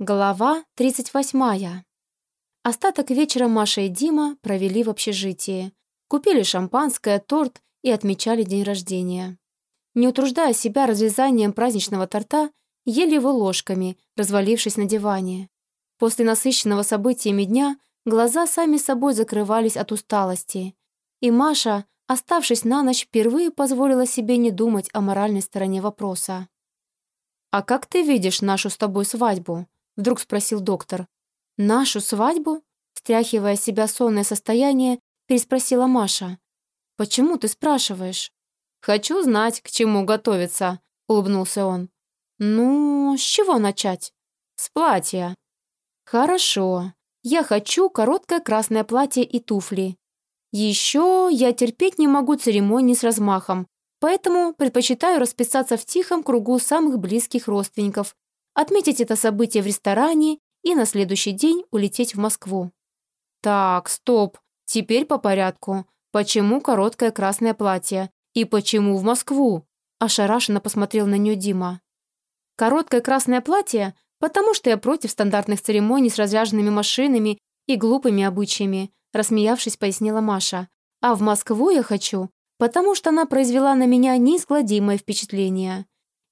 Глава 38. Остаток вечера Маша и Дима провели в общежитии. Купили шампанское, торт и отмечали день рождения. Не утруждая себя разрезанием праздничного торта, ели его ложками, развалившись на диване. После насыщенного событиями дня глаза сами собой закрывались от усталости. И Маша, оставшись на ночь, впервые позволила себе не думать о моральной стороне вопроса. «А как ты видишь нашу с тобой свадьбу?» Вдруг спросил доктор. «Нашу свадьбу?» Стряхивая себя сонное состояние, переспросила Маша. «Почему ты спрашиваешь?» «Хочу знать, к чему готовиться», — улыбнулся он. «Ну, с чего начать?» «С платья». «Хорошо. Я хочу короткое красное платье и туфли. Еще я терпеть не могу церемонии с размахом, поэтому предпочитаю расписаться в тихом кругу самых близких родственников отметить это событие в ресторане и на следующий день улететь в Москву. Так, стоп, теперь по порядку. Почему короткое красное платье? И почему в Москву? Ошарашенно посмотрел на нее Дима. Короткое красное платье, потому что я против стандартных церемоний с разряженными машинами и глупыми обычаями, рассмеявшись, пояснила Маша. А в Москву я хочу, потому что она произвела на меня неизгладимое впечатление.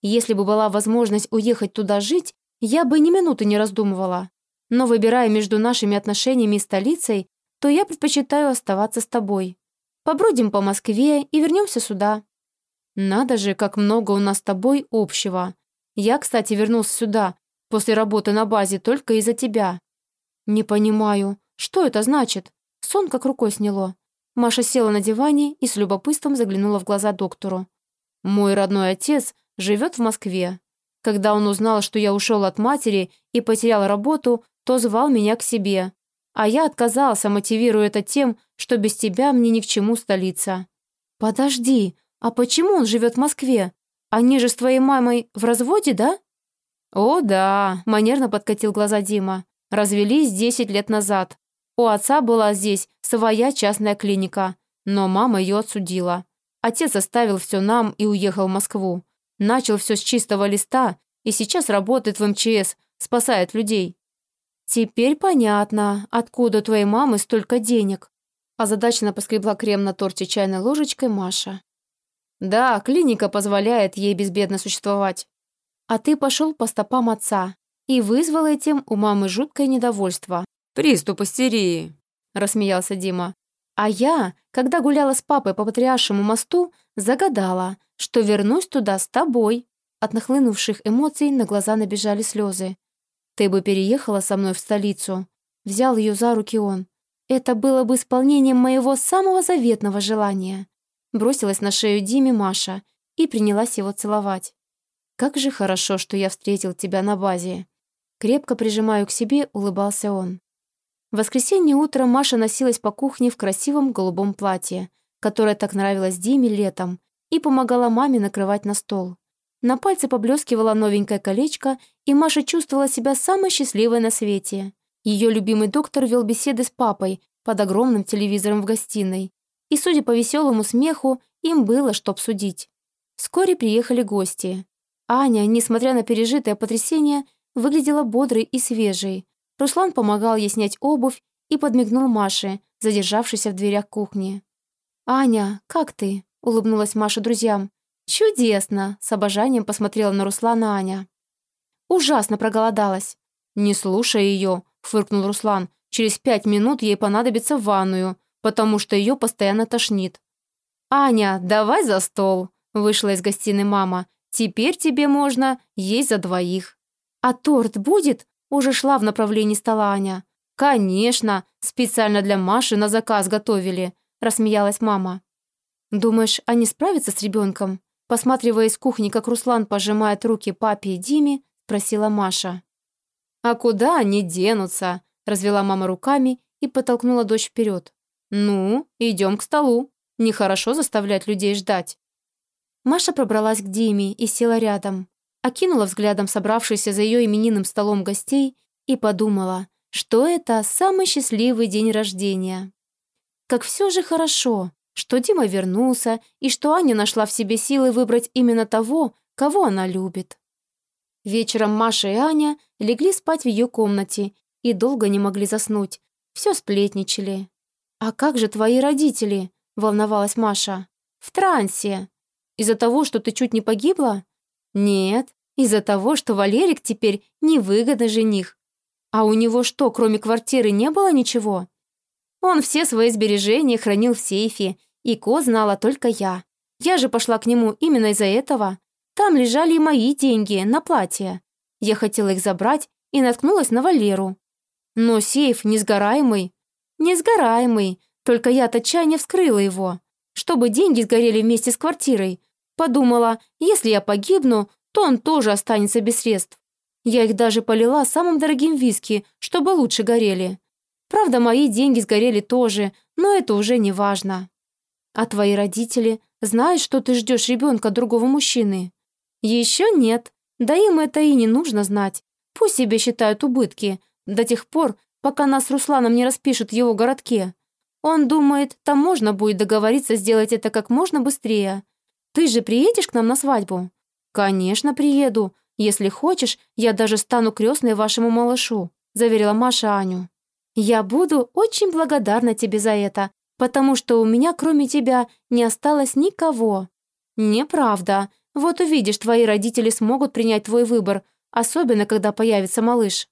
Если бы была возможность уехать туда жить, я бы ни минуты не раздумывала. Но выбирая между нашими отношениями и столицей, то я предпочитаю оставаться с тобой. Побродим по Москве и вернемся сюда. Надо же, как много у нас с тобой общего. Я, кстати, вернулся сюда после работы на базе только из-за тебя. Не понимаю, что это значит? Сон как рукой сняло. Маша села на диване и с любопытством заглянула в глаза доктору. Мой родной отец живет в Москве. Когда он узнал, что я ушел от матери и потерял работу, то звал меня к себе. А я отказался, мотивируя это тем, что без тебя мне ни к чему столица. «Подожди, а почему он живет в Москве? Они же с твоей мамой в разводе, да?» «О, да», — манерно подкатил глаза Дима. «Развелись десять лет назад. У отца была здесь своя частная клиника, но мама ее отсудила. Отец оставил все нам и уехал в Москву. Начал все с чистого листа и сейчас работает в МЧС, спасает людей. Теперь понятно, откуда у твоей мамы столько денег. Озадаченно поскребла крем на торте чайной ложечкой Маша. Да, клиника позволяет ей безбедно существовать. А ты пошел по стопам отца и вызвал этим у мамы жуткое недовольство. «Приступ истерии», — рассмеялся Дима. А я, когда гуляла с папой по Патриаршему мосту, загадала, что вернусь туда с тобой. От нахлынувших эмоций на глаза набежали слезы. Ты бы переехала со мной в столицу. Взял ее за руки он. Это было бы исполнением моего самого заветного желания. Бросилась на шею Диме Маша и принялась его целовать. «Как же хорошо, что я встретил тебя на базе». Крепко прижимаю к себе, улыбался он. В воскресенье утром Маша носилась по кухне в красивом голубом платье, которое так нравилось Диме летом, и помогала маме накрывать на стол. На пальце поблескивало новенькое колечко, и Маша чувствовала себя самой счастливой на свете. Ее любимый доктор вел беседы с папой под огромным телевизором в гостиной. И, судя по веселому смеху, им было что обсудить. Вскоре приехали гости. Аня, несмотря на пережитое потрясение, выглядела бодрой и свежей, Руслан помогал ей снять обувь и подмигнул Маше, задержавшейся в дверях кухни. «Аня, как ты?» — улыбнулась Маша друзьям. «Чудесно!» — с обожанием посмотрела на Руслана Аня. «Ужасно проголодалась!» «Не слушай ее!» — фыркнул Руслан. «Через пять минут ей понадобится ванную, потому что ее постоянно тошнит». «Аня, давай за стол!» — вышла из гостиной мама. «Теперь тебе можно есть за двоих». «А торт будет?» Уже шла в направлении стола Аня. «Конечно, специально для Маши на заказ готовили», – рассмеялась мама. «Думаешь, они справятся с ребенком?» Посматривая из кухни, как Руслан пожимает руки папе и Диме, спросила Маша. «А куда они денутся?» – развела мама руками и подтолкнула дочь вперед. «Ну, идем к столу. Нехорошо заставлять людей ждать». Маша пробралась к Диме и села рядом окинула взглядом собравшихся за ее именинным столом гостей и подумала, что это самый счастливый день рождения. Как все же хорошо, что Дима вернулся и что Аня нашла в себе силы выбрать именно того, кого она любит. Вечером Маша и Аня легли спать в ее комнате и долго не могли заснуть. Все сплетничали. «А как же твои родители?» – волновалась Маша. «В трансе. Из-за того, что ты чуть не погибла?» «Нет, из-за того, что Валерик теперь невыгодный жених. А у него что, кроме квартиры, не было ничего?» Он все свои сбережения хранил в сейфе, и Ко знала только я. Я же пошла к нему именно из-за этого. Там лежали мои деньги на платье. Я хотела их забрать и наткнулась на Валеру. Но сейф несгораемый. Несгораемый, только я от отчаяния вскрыла его. Чтобы деньги сгорели вместе с квартирой. Подумала, если я погибну, то он тоже останется без средств. Я их даже полила самым дорогим виски, чтобы лучше горели. Правда, мои деньги сгорели тоже, но это уже не важно. А твои родители знают, что ты ждешь ребенка другого мужчины? Еще нет. Да им это и не нужно знать. Пусть себе считают убытки, до тех пор, пока нас с Русланом не распишут в его городке. Он думает, там можно будет договориться сделать это как можно быстрее. Ты же приедешь к нам на свадьбу? Конечно, приеду. Если хочешь, я даже стану крестной вашему малышу, заверила Маша Аню. Я буду очень благодарна тебе за это, потому что у меня, кроме тебя, не осталось никого. Неправда. Вот увидишь, твои родители смогут принять твой выбор, особенно когда появится малыш.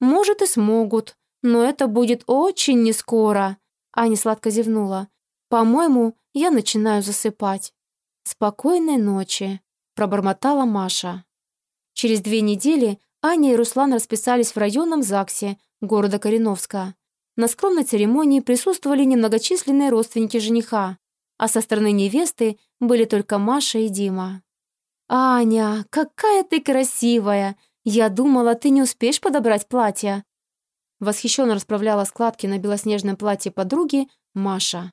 Может, и смогут, но это будет очень нескоро. Аня сладко зевнула. По-моему, я начинаю засыпать. Спокойной ночи, пробормотала Маша. Через две недели Аня и Руслан расписались в районном ЗАГСе города Кореновска. На скромной церемонии присутствовали немногочисленные родственники жениха, а со стороны невесты были только Маша и Дима. «Аня, какая ты красивая! Я думала, ты не успеешь подобрать платье!» Восхищенно расправляла складки на белоснежном платье подруги Маша.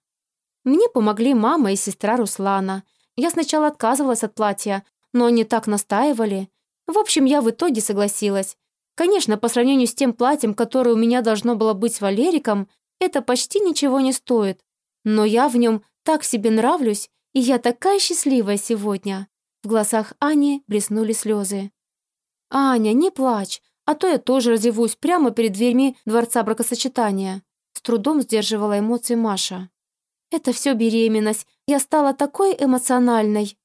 Мне помогли мама и сестра Руслана. Я сначала отказывалась от платья, но они так настаивали. В общем, я в итоге согласилась. Конечно, по сравнению с тем платьем, которое у меня должно было быть с Валериком, это почти ничего не стоит. Но я в нем так себе нравлюсь, и я такая счастливая сегодня. В глазах Ани блеснули слезы. «Аня, не плачь, а то я тоже разевусь прямо перед дверьми дворца бракосочетания», с трудом сдерживала эмоции Маша. «Это все беременность. Я стала такой эмоциональной».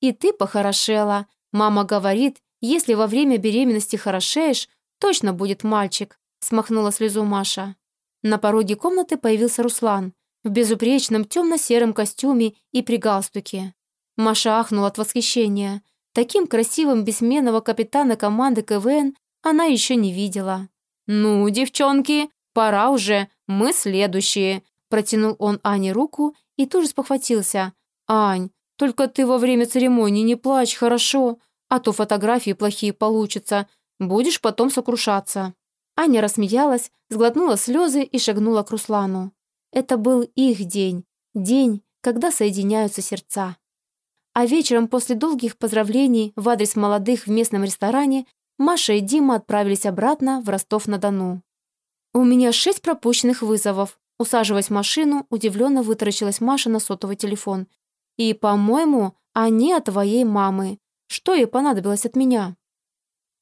«И ты похорошела. Мама говорит, если во время беременности хорошеешь, точно будет мальчик», смахнула слезу Маша. На пороге комнаты появился Руслан в безупречном темно-сером костюме и при галстуке. Маша ахнула от восхищения. Таким красивым бессменного капитана команды КВН она еще не видела. «Ну, девчонки, пора уже, мы следующие», протянул он Ане руку и тут же спохватился. «Ань, только ты во время церемонии не плачь, хорошо? А то фотографии плохие получатся. Будешь потом сокрушаться». Аня рассмеялась, сглотнула слезы и шагнула к Руслану. Это был их день. День, когда соединяются сердца. А вечером после долгих поздравлений в адрес молодых в местном ресторане Маша и Дима отправились обратно в Ростов-на-Дону. «У меня шесть пропущенных вызовов», Усаживаясь в машину, удивленно вытаращилась Маша на сотовый телефон. «И, по-моему, они от твоей мамы. Что ей понадобилось от меня?»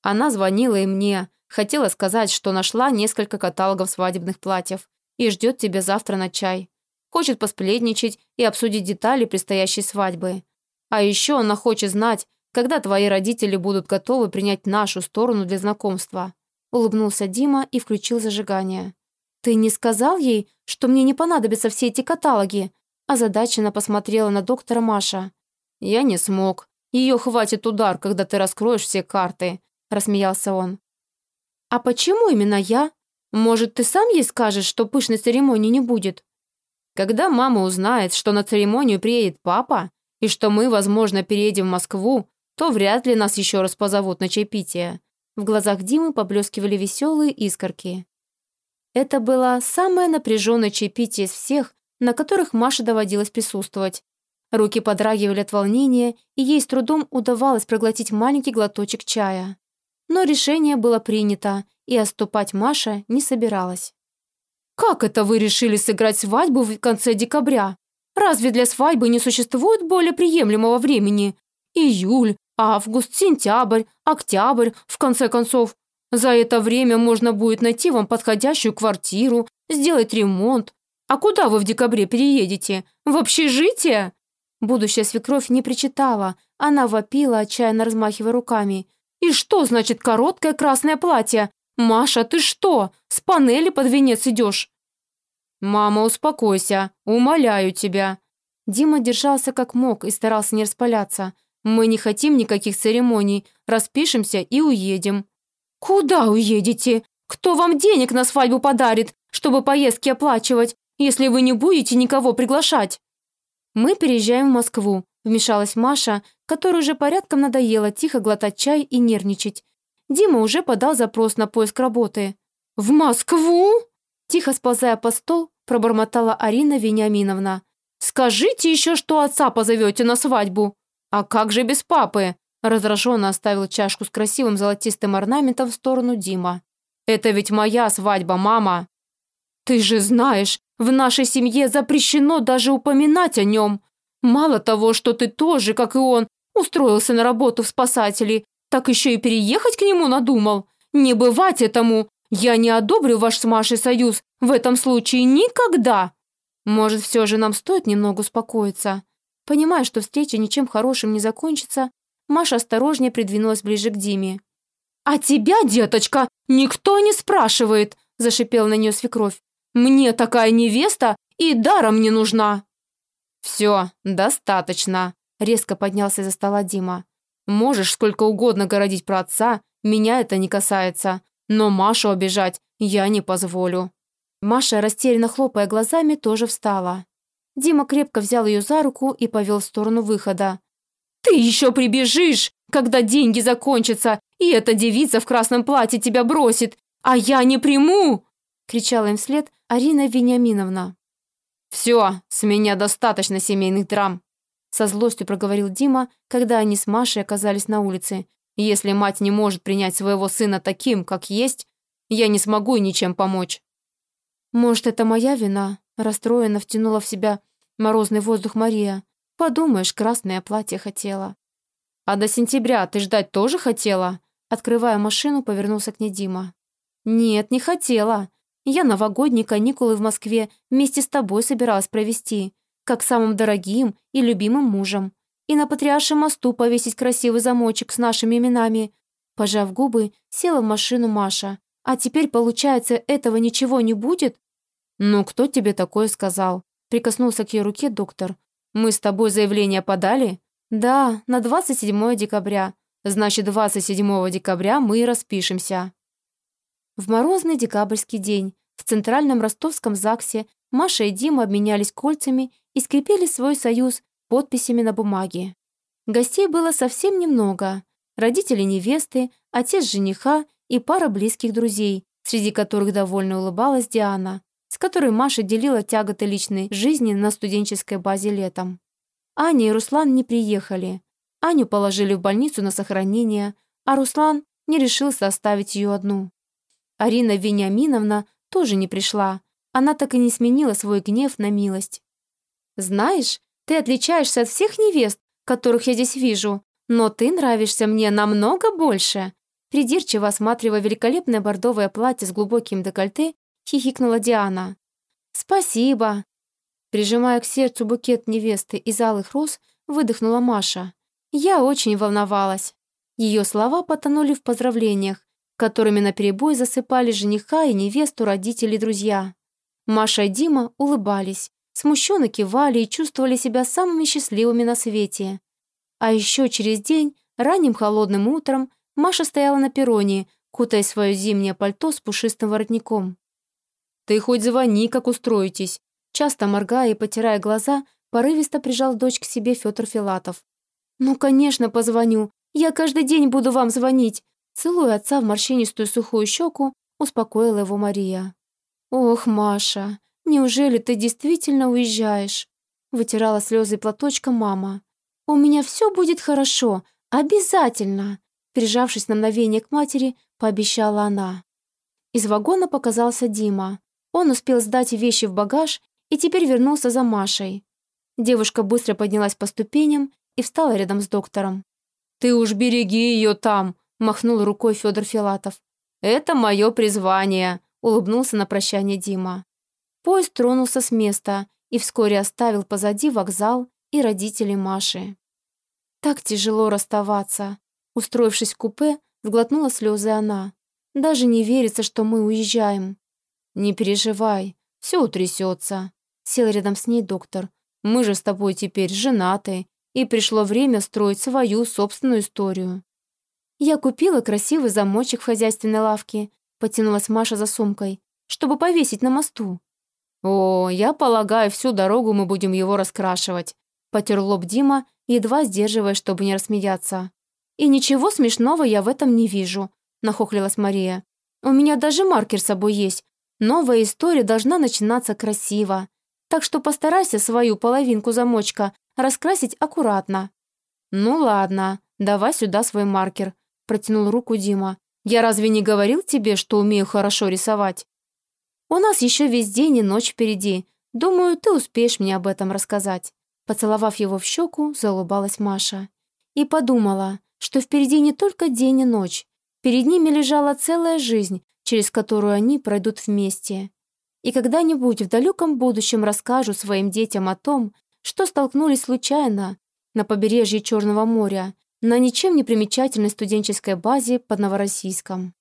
Она звонила и мне. Хотела сказать, что нашла несколько каталогов свадебных платьев и ждет тебя завтра на чай. Хочет посплетничать и обсудить детали предстоящей свадьбы. А еще она хочет знать, когда твои родители будут готовы принять нашу сторону для знакомства». Улыбнулся Дима и включил зажигание. «Ты не сказал ей, что мне не понадобятся все эти каталоги?» Озадаченно посмотрела на доктора Маша. «Я не смог. Ее хватит удар, когда ты раскроешь все карты», рассмеялся он. «А почему именно я? Может, ты сам ей скажешь, что пышной церемонии не будет?» «Когда мама узнает, что на церемонию приедет папа, и что мы, возможно, переедем в Москву, то вряд ли нас еще раз позовут на чайпитие». В глазах Димы поблескивали веселые искорки. Это было самое напряженное чайпитие из всех, на которых Маше доводилось присутствовать. Руки подрагивали от волнения, и ей с трудом удавалось проглотить маленький глоточек чая. Но решение было принято, и отступать Маша не собиралась. «Как это вы решили сыграть свадьбу в конце декабря? Разве для свадьбы не существует более приемлемого времени? Июль, Август, сентябрь, октябрь, в конце концов. За это время можно будет найти вам подходящую квартиру, сделать ремонт. А куда вы в декабре переедете? В общежитие?» Будущая свекровь не причитала, она вопила, отчаянно размахивая руками. «И что значит короткое красное платье? Маша, ты что, с панели под венец идешь?» «Мама, успокойся, умоляю тебя». Дима держался как мог и старался не распаляться. «Мы не хотим никаких церемоний, распишемся и уедем». «Куда уедете? Кто вам денег на свадьбу подарит, чтобы поездки оплачивать, если вы не будете никого приглашать?» «Мы переезжаем в Москву», – вмешалась Маша, которой уже порядком надоело тихо глотать чай и нервничать. Дима уже подал запрос на поиск работы. «В Москву?» Тихо сползая по стол, пробормотала Арина Вениаминовна. «Скажите еще, что отца позовете на свадьбу!» «А как же без папы?» Раздраженно оставил чашку с красивым золотистым орнаментом в сторону Дима. «Это ведь моя свадьба, мама!» «Ты же знаешь, в нашей семье запрещено даже упоминать о нем. Мало того, что ты тоже, как и он, устроился на работу в спасатели, так еще и переехать к нему надумал. Не бывать этому, я не одобрю ваш с Машей союз в этом случае никогда. Может, все же нам стоит немного успокоиться. Понимая, что встреча ничем хорошим не закончится, Маша осторожнее придвинулась ближе к Диме. «А тебя, деточка, никто не спрашивает!» – зашипела на нее свекровь. «Мне такая невеста и даром не нужна!» «Все, достаточно!» – резко поднялся за стола Дима. «Можешь сколько угодно городить про отца, меня это не касается. Но Машу обижать я не позволю». Маша, растерянно хлопая глазами, тоже встала. Дима крепко взял ее за руку и повел в сторону выхода. «Ты еще прибежишь, когда деньги закончатся, и эта девица в красном платье тебя бросит, а я не приму!» кричала им вслед Арина Вениаминовна. «Все, с меня достаточно семейных драм», со злостью проговорил Дима, когда они с Машей оказались на улице. Если мать не может принять своего сына таким, как есть, я не смогу ничем помочь». «Может, это моя вина?» Расстроенно втянула в себя морозный воздух Мария. «Подумаешь, красное платье хотела». «А до сентября ты ждать тоже хотела?» Открывая машину, повернулся к ней Дима. «Нет, не хотела. Я новогодние каникулы в Москве вместе с тобой собиралась провести, как самым дорогим и любимым мужем и на Патриаршем мосту повесить красивый замочек с нашими именами. Пожав губы, села в машину Маша. А теперь, получается, этого ничего не будет? Ну, кто тебе такое сказал? Прикоснулся к ее руке доктор. Мы с тобой заявление подали? Да, на 27 декабря. Значит, 27 декабря мы и распишемся. В морозный декабрьский день в центральном ростовском ЗАГСе Маша и Дима обменялись кольцами и скрепили свой союз подписями на бумаге. Гостей было совсем немного. Родители невесты, отец жениха и пара близких друзей, среди которых довольно улыбалась Диана, с которой Маша делила тяготы личной жизни на студенческой базе летом. Аня и Руслан не приехали. Аню положили в больницу на сохранение, а Руслан не решился оставить ее одну. Арина Вениаминовна тоже не пришла. Она так и не сменила свой гнев на милость. «Знаешь, ты отличаешься от всех невест, которых я здесь вижу, но ты нравишься мне намного больше». Придирчиво осматривая великолепное бордовое платье с глубоким декольте, хихикнула Диана. «Спасибо». Прижимая к сердцу букет невесты из алых роз, выдохнула Маша. Я очень волновалась. Ее слова потонули в поздравлениях, которыми наперебой засыпали жениха и невесту родители и друзья. Маша и Дима улыбались, смущенно кивали и чувствовали себя самыми счастливыми на свете. А еще через день, ранним холодным утром, Маша стояла на перроне, кутая свое зимнее пальто с пушистым воротником. «Ты хоть звони, как устроитесь!» Часто моргая и потирая глаза, порывисто прижал дочь к себе Федор Филатов. «Ну, конечно, позвоню. Я каждый день буду вам звонить!» Целуя отца в морщинистую сухую щеку, успокоила его Мария. «Ох, Маша, «Неужели ты действительно уезжаешь?» Вытирала слезы платочком мама. «У меня все будет хорошо, обязательно!» Прижавшись на мгновение к матери, пообещала она. Из вагона показался Дима. Он успел сдать вещи в багаж и теперь вернулся за Машей. Девушка быстро поднялась по ступеням и встала рядом с доктором. «Ты уж береги ее там», – махнул рукой Федор Филатов. «Это мое призвание», – улыбнулся на прощание Дима. Поезд тронулся с места и вскоре оставил позади вокзал и родителей Маши. Так тяжело расставаться. Устроившись в купе, сглотнула слезы она. Даже не верится, что мы уезжаем. Не переживай, все утрясется. Сел рядом с ней доктор. Мы же с тобой теперь женаты, и пришло время строить свою собственную историю. Я купила красивый замочек в хозяйственной лавке, потянулась Маша за сумкой, чтобы повесить на мосту. О, я полагаю, всю дорогу мы будем его раскрашивать. Потер лоб Дима, едва сдерживая, чтобы не рассмеяться. «И ничего смешного я в этом не вижу», – нахохлилась Мария. «У меня даже маркер с собой есть. Новая история должна начинаться красиво. Так что постарайся свою половинку замочка раскрасить аккуратно». «Ну ладно, давай сюда свой маркер», – протянул руку Дима. «Я разве не говорил тебе, что умею хорошо рисовать?» «У нас еще весь день и ночь впереди. Думаю, ты успеешь мне об этом рассказать». Поцеловав его в щеку, заулыбалась Маша. И подумала, что впереди не только день и ночь. Перед ними лежала целая жизнь, через которую они пройдут вместе. И когда-нибудь в далеком будущем расскажут своим детям о том, что столкнулись случайно на побережье Черного моря, на ничем не примечательной студенческой базе под Новороссийском.